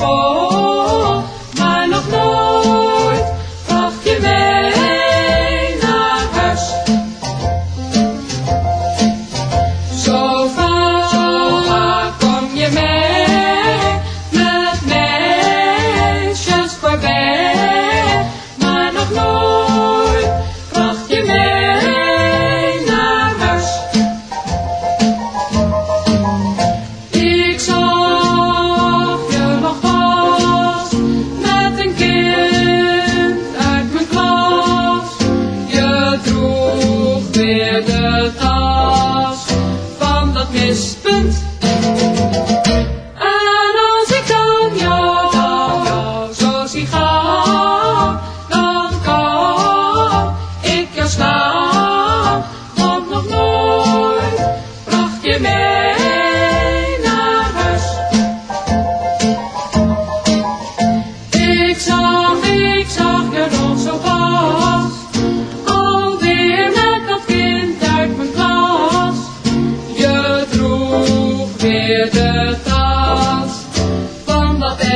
Oh. Weer de tas van dat mispunt. En als ik dan jou, jou zo zie gaan, dan kan ik jou slaan.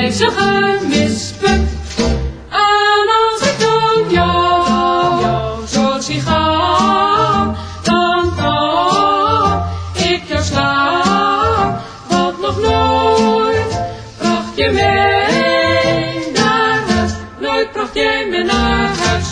IJzige mispunt. En als ik dan jou, jou zo zie gaan, dan kan ik jou slaan. Want nog nooit bracht je mee naar huis, nooit bracht jij me naar huis.